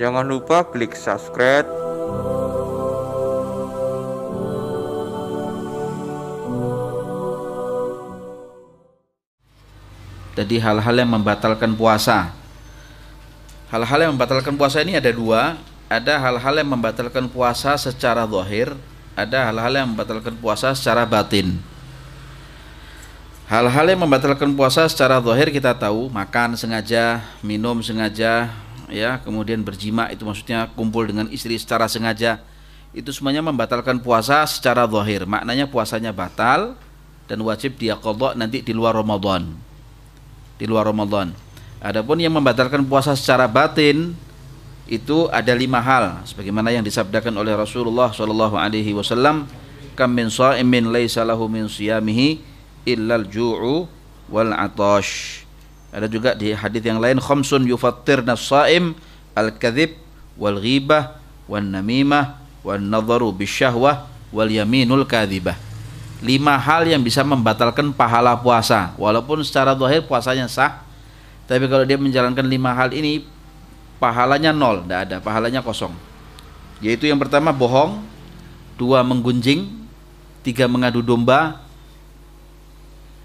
Jangan lupa klik subscribe Jadi hal-hal yang membatalkan puasa. Hal-hal yang membatalkan puasa ini ada dua. Ada hal-hal yang membatalkan puasa secara zahir, ada hal-hal yang membatalkan puasa secara batin. Hal-hal yang membatalkan puasa secara zahir kita tahu, makan sengaja, minum sengaja, ya, kemudian berjima itu maksudnya kumpul dengan istri secara sengaja. Itu semuanya membatalkan puasa secara zahir. Maknanya puasanya batal dan wajib dia qadha nanti di luar Ramadan di luar Ramadan. Adapun yang membatalkan puasa secara batin itu ada lima hal sebagaimana yang disabdakan oleh Rasulullah Shallallahu alaihi wasallam kam min shaimin laisa lahu min siyamihi illal ju'u wal atash. Ada juga di hadis yang lain khamsun yufattirna shaim al-kadzib wal ghibah wan namimah wan nadharu bisyahwah wal yaminul kadzibah lima hal yang bisa membatalkan pahala puasa walaupun secara zahir puasanya sah tapi kalau dia menjalankan lima hal ini pahalanya nol tidak ada. Pahalanya kosong. Yaitu yang pertama bohong. Dua menggunjing. Tiga mengadu domba.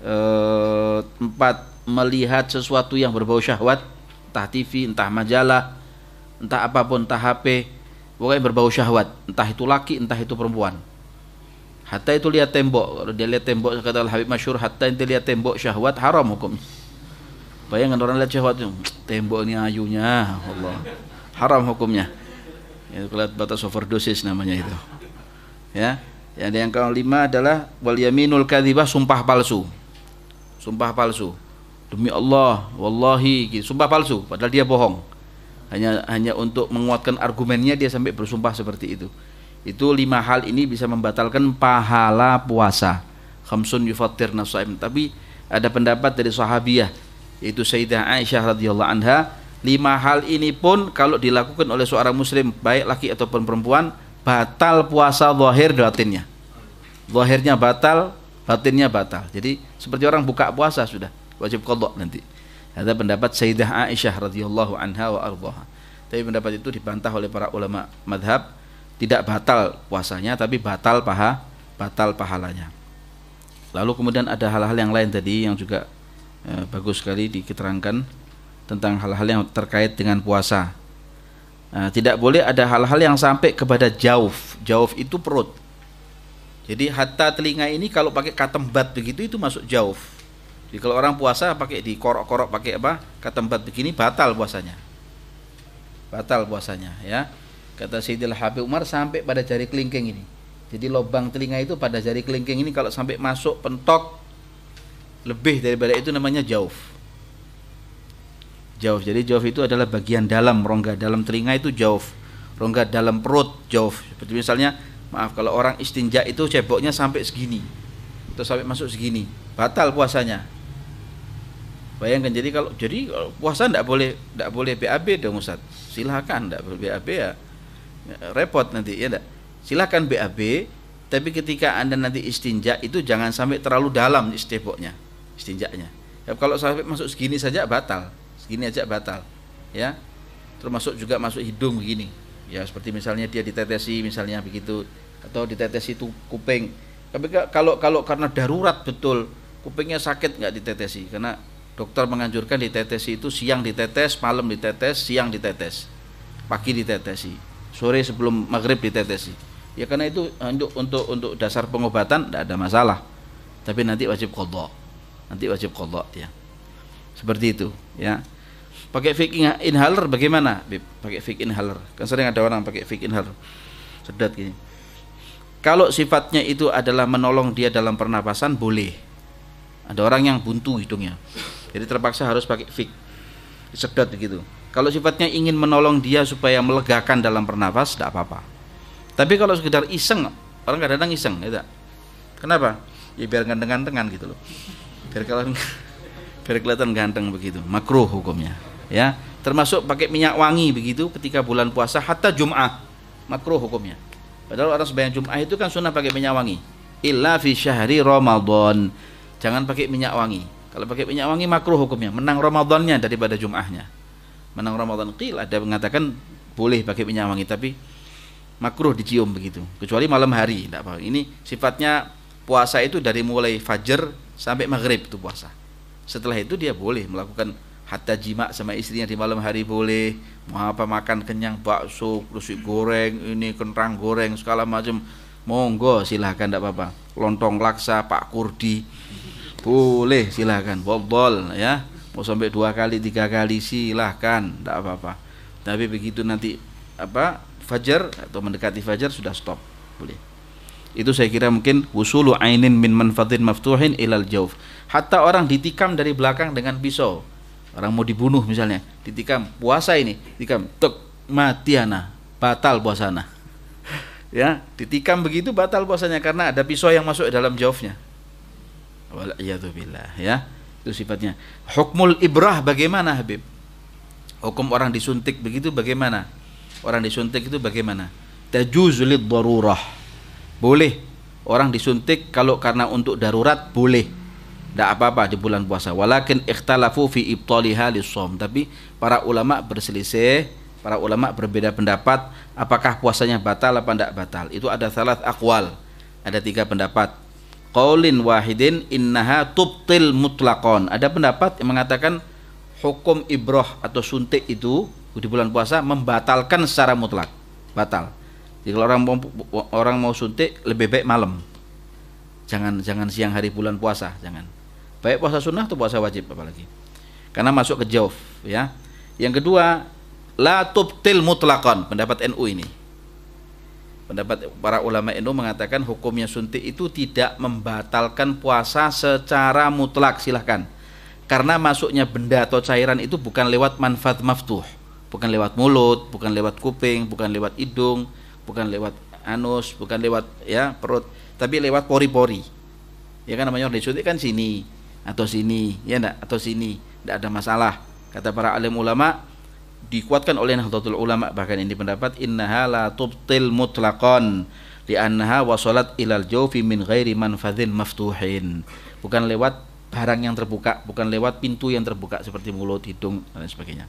Eh, empat melihat sesuatu yang berbau syahwat. Entah TV entah majalah entah apa pun entah HP pokoknya berbau syahwat. Entah itu laki entah itu perempuan. Hatta itu lihat tembok. Kalau dia lihat tembok kata Al Habib Masyur, hatta itu lihat tembok syahwat haram hukum. Bayangkan orang lihat syahwat tembok ini ayunya, Allah. Haram hukumnya. Itu kalau batas overdosis namanya itu. Ya. Yang yang kelima adalah wal yaminul sumpah palsu. Sumpah palsu. Demi Allah, wallahi, gitu. sumpah palsu padahal dia bohong. Hanya hanya untuk menguatkan argumennya dia sampai bersumpah seperti itu. Itu lima hal ini bisa membatalkan pahala puasa. Khamsun yufattir nasaim. Tapi ada pendapat dari sahabiah yaitu Sayyidah Aisyah radhiyallahu anha, lima hal ini pun kalau dilakukan oleh seorang muslim baik laki ataupun perempuan batal puasa zahir batinnya. Zahirnya batal, batinnya batal. Jadi seperti orang buka puasa sudah wajib qadha nanti. Ada pendapat Sayyidah Aisyah radhiyallahu anha wa ardhaha. Tapi pendapat itu dibantah oleh para ulama madhab tidak batal puasanya tapi batal paha batal pahalanya. Lalu kemudian ada hal-hal yang lain tadi yang juga eh, bagus sekali diketerangkan tentang hal-hal yang terkait dengan puasa. Nah, tidak boleh ada hal-hal yang sampai kepada jauf. Jauf itu perut. Jadi hatta telinga ini kalau pakai katembat begitu itu masuk jauf. Jadi kalau orang puasa pakai di korok-korok pakai apa? Katembat begini batal puasanya. Batal puasanya ya. Kata Sayyidil Habib Umar sampai pada jari kelingking ini. Jadi lubang telinga itu pada jari kelingking ini kalau sampai masuk pentok lebih daripada itu namanya jauf. Jauf. Jadi jauf itu adalah bagian dalam rongga dalam telinga itu jauf. Rongga dalam perut jauf. Seperti misalnya maaf kalau orang istinja itu ceboknya sampai segini. Atau sampai masuk segini. Batal puasanya. Bayangkan jadi kalau jadi kalau puasa tidak boleh tidak boleh BAB dong Ustaz. Silakan tidak boleh BAB ya repot nanti ya enggak silakan BAB tapi ketika anda nanti istinja itu jangan sampai terlalu dalam istiboknya istinjaknya. Ya, kalau sampai masuk segini saja batal. Segini aja batal. Ya. Termasuk juga masuk hidung begini. Ya seperti misalnya dia ditetesi misalnya begitu. Atau ditetesi itu kuping. Tapi kalau kalau karena darurat betul. Kupingnya sakit nggak ditetesi. Karena dokter menganjurkan ditetesi itu siang ditetes malam ditetes siang ditetes pagi ditetesi. Sore sebelum maghrib ditetesi. Ya karena itu untuk untuk untuk dasar pengobatan tidak ada masalah. Tapi nanti wajib kodok nanti wajib kodok ya. Seperti itu ya. Pakai fake inhaler bagaimana? Pakai fake inhaler. Kan sering ada orang pakai fake inhaler. Sedot gini. Kalau sifatnya itu adalah menolong dia dalam pernapasan boleh. Ada orang yang buntu hidungnya. Jadi terpaksa harus pakai fake sedot begitu. Kalau sifatnya ingin menolong dia supaya melegakan dalam bernafas, tidak apa-apa. Tapi kalau sekedar iseng, orang kadang-kadang iseng, ya Kenapa? Ya biar ganteng-gantengan gitu loh. Biar kalian biar kelihatan ganteng begitu. Makruh hukumnya, ya. Termasuk pakai minyak wangi begitu ketika bulan puasa hatta Jum'ah. Makruh hukumnya. Padahal orang sebagian Jum'ah itu kan sunnah pakai minyak wangi. illa fi syahri Ramadan. Jangan pakai minyak wangi. Kalau pakai minyak wangi makruh hukumnya, menang Ramadannya daripada Jum'ahnya. Menang Ramadan qil ada mengatakan boleh pakai minyak wangi tapi makruh dicium begitu. Kecuali malam hari, tidak apa. Ini sifatnya puasa itu dari mulai fajar sampai maghrib itu puasa. Setelah itu dia boleh melakukan hatta jima sama istrinya di malam hari boleh. Mau apa makan kenyang bakso nasi goreng ini kentang goreng segala macam. Monggo silahkan tidak apa-apa. Lontong laksa pak kurdi. Boleh silahkan bobol ya. Mau sampai dua kali tiga kali silahkan tidak apa-apa. Tapi begitu nanti apa fajar atau mendekati fajar sudah stop. Boleh itu saya kira mungkin usulu ainin min manfatin maftuhin ilal jauf hatta orang ditikam dari belakang dengan pisau. Orang mau dibunuh misalnya ditikam puasa ini ditikam tek mati ana batal puasana. Ya ditikam begitu batal puasanya karena ada pisau yang masuk dalam jawabnya billah ya. Itu sifatnya. Hukmul ibrah bagaimana Habib? Hukum orang disuntik begitu bagaimana? Orang disuntik itu bagaimana? Tajuzul darurah boleh orang disuntik kalau karena untuk darurat boleh tidak apa-apa di bulan puasa. Walakin ikhtalafu fi ibtaliha lisom. Tapi para ulama berselisih, para ulama berbeda pendapat apakah puasanya batal apa tidak batal. Itu ada salat akwal. Ada tiga pendapat. Qaulin wahidin innaha tubtil mutlakon. Ada pendapat yang mengatakan hukum ibroh atau suntik itu di bulan puasa membatalkan secara mutlak. Batal. Jadi kalau orang mau, orang mau suntik lebih baik malam. Jangan jangan siang hari bulan puasa, jangan. Baik puasa sunnah atau puasa wajib apalagi. Karena masuk ke jauh ya. Yang kedua la tubtil mutlakon pendapat NU ini. Pendapat para ulama NU mengatakan hukumnya suntik itu tidak membatalkan puasa secara mutlak silahkan. Karena masuknya benda atau cairan itu bukan lewat manfaat maftuh. Bukan lewat mulut bukan lewat kuping bukan lewat hidung bukan lewat anus bukan lewat ya perut tapi lewat pori-pori. Ya kan namanya disuntik kan sini atau sini ya enggak? Atau sini tidak ada masalah. Kata para alim ulama dikuatkan oleh Nahdlatul Ulama bahkan ini pendapat innaha la tubtil mutlaqan li'annaha wasalat ilal jawfi min ghairi manfadhin maftuhin. Bukan lewat barang yang terbuka bukan lewat pintu yang terbuka seperti mulut hidung dan sebagainya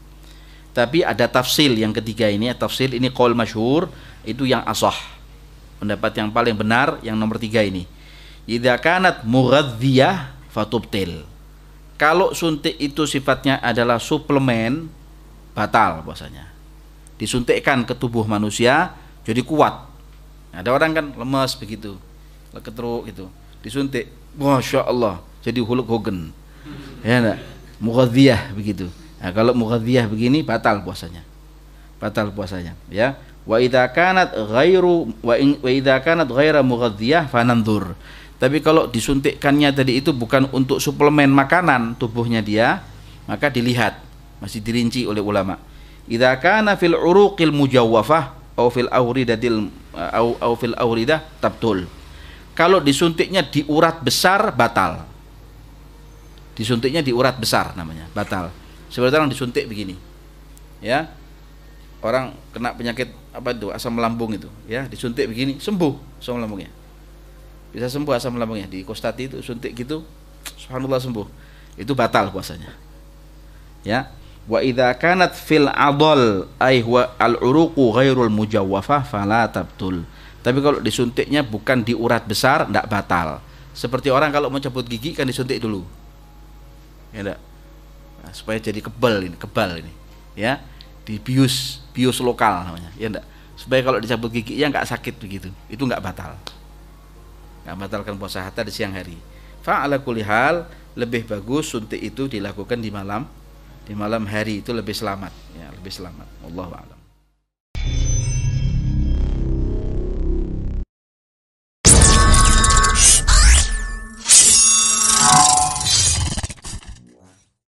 tapi ada tafsil yang ketiga ini tafsil ini qaul masyhur itu yang asah pendapat yang paling benar yang nomor tiga ini idza kanat mughadziyah fatubtil. Kalau suntik itu sifatnya adalah suplemen, batal puasanya. Disuntikkan ke tubuh manusia jadi kuat. Ada orang kan lemas begitu, leketruk gitu. Disuntik, masya Allah, jadi Hulk Hogan. Ya enggak? Begitu. Nah, kalau mughadhiyah begini batal puasanya. Batal puasanya, ya. Wa idza kanat ghairu wa idza kanat ghaira mughadhiyah fananzur. Tapi kalau disuntikkannya tadi itu bukan untuk suplemen makanan tubuhnya dia, maka dilihat masih dirinci oleh ulama. Idza kana fil uruqil mujawwafah au fil awridatil au, fil awridah tabtul. Kalau disuntiknya di urat besar batal. Disuntiknya di urat besar namanya, batal. Seperti orang disuntik begini. Ya. Orang kena penyakit apa itu asam lambung itu, ya, disuntik begini sembuh asam lambungnya. Bisa sembuh asam lambungnya. Di kostati itu suntik gitu subhanallah sembuh. Itu batal puasanya ya. Wa idza kanat fil adal ay huwa al uruqu ghairul mujawwafah fala tabtul. Tapi kalau disuntiknya bukan di urat besar tidak batal. Seperti orang kalau mau cabut gigi kan disuntik dulu. Ya enggak nah, supaya jadi kebal ini kebal ini. Ya di bius bius lokal namanya. Ya enggak? Supaya kalau dicabut gigi ya nggak sakit begitu. Itu nggak batal. Nggak batalkan puasa hatta di siang hari. Fa'ala kulihal lebih bagus suntik itu dilakukan di malam di malam hari itu lebih selamat. Ya lebih selamat. Allah